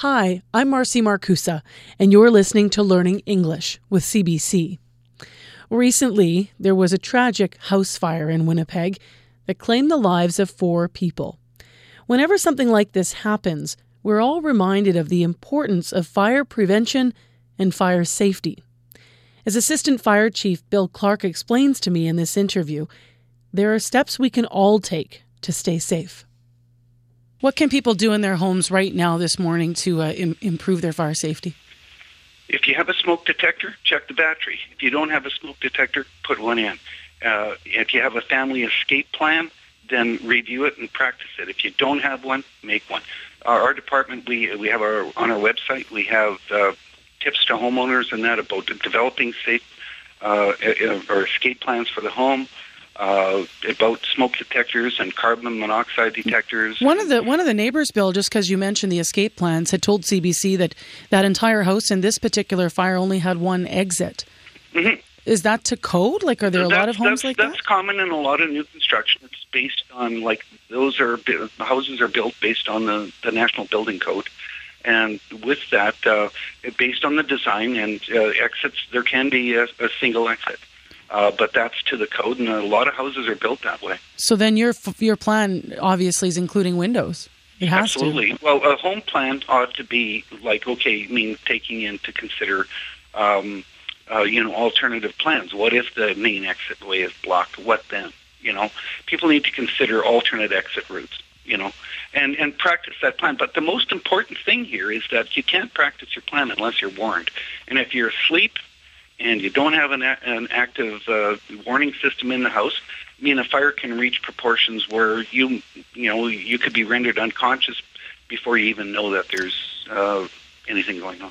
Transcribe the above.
Hi, I'm Marcy Markusa, and you're listening to Learning English with CBC. Recently, there was a tragic house fire in Winnipeg that claimed the lives of four people. Whenever something like this happens, we're all reminded of the importance of fire prevention and fire safety. As Assistant Fire Chief Bill Clark explains to me in this interview, there are steps we can all take to stay safe. What can people do in their homes right now this morning to uh, Im- improve their fire safety? If you have a smoke detector, check the battery. If you don't have a smoke detector, put one in. Uh, if you have a family escape plan, then review it and practice it. If you don't have one, make one. Our, our department, we we have our on our website, we have uh, tips to homeowners and that about developing safe uh, or escape plans for the home uh, about smoke detectors and carbon monoxide detectors. One of the one of the neighbors, Bill, just because you mentioned the escape plans, had told CBC that that entire house in this particular fire only had one exit. Mm-hmm. Is that to code? Like, are there that's, a lot of homes that's, like that's that? That's common in a lot of new construction. It's based on like those are the houses are built based on the the national building code. And with that, uh, based on the design and uh, exits, there can be a, a single exit. Uh, but that's to the code, and a lot of houses are built that way. So then your your plan obviously is including windows. It has Absolutely. To. Well, a home plan ought to be like okay, I mean taking into consider, um, uh, you know, alternative plans. What if the main exit way is blocked? What then? You know, people need to consider alternate exit routes. You know, and and practice that plan. But the most important thing here is that you can't practice your plan unless you're warned. And if you're asleep and you don't have an, an active uh, warning system in the house, I mean, a fire can reach proportions where you, you know, you could be rendered unconscious before you even know that there's uh, anything going on.